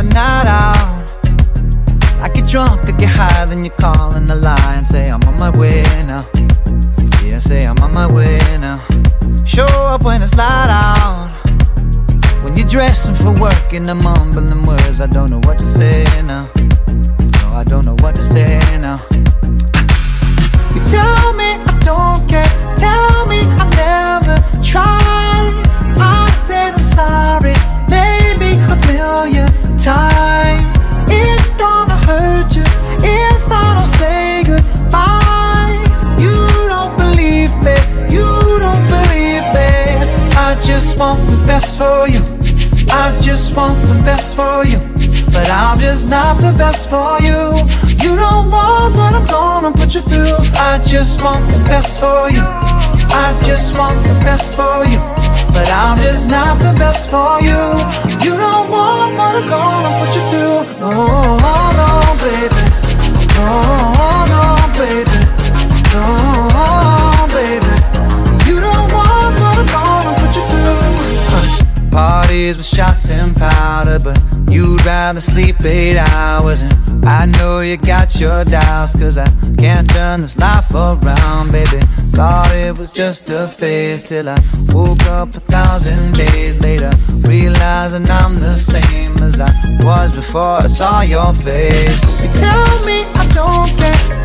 another night out. I get drunk, I get high, then you call calling the lie and say I'm on my way now. Yeah, say I'm on my way now. Show up when it's light out. When you're dressing for work and I'm mumbling words, I don't know what to say now. No, I don't know what to say now. I just want the best for you. But I'm just not the best for you. You don't want what I'm gonna put you through. I just want the best for you. I just want the best for you. But I'm just not the best for you. You don't want what I'm gonna put you through. No, With shots and powder, but you'd rather sleep eight hours. And I know you got your doubts, cause I can't turn this life around, baby. Thought it was just a phase till I woke up a thousand days later, realizing I'm the same as I was before I saw your face. You tell me I don't care,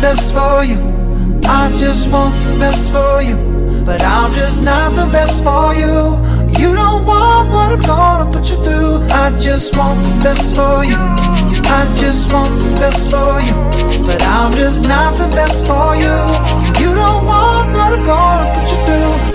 best for you. I just want the best for you. But I'm just not the best for you. You don't want what I'm gonna put you through. I just want the best for you. I just want the best for you. But I'm just not the best for you. You don't want what I'm gonna put you through.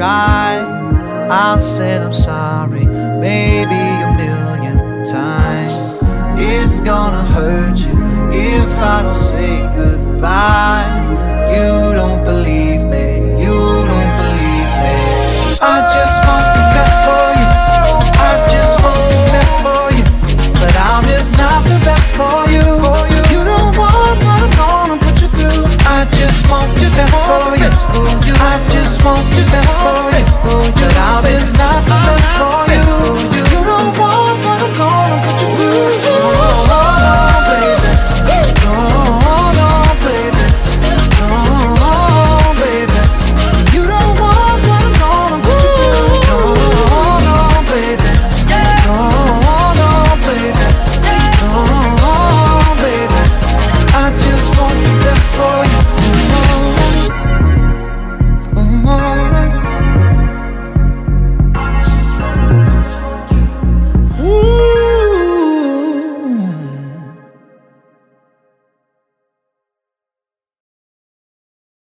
Tried. I said I'm sorry, maybe a million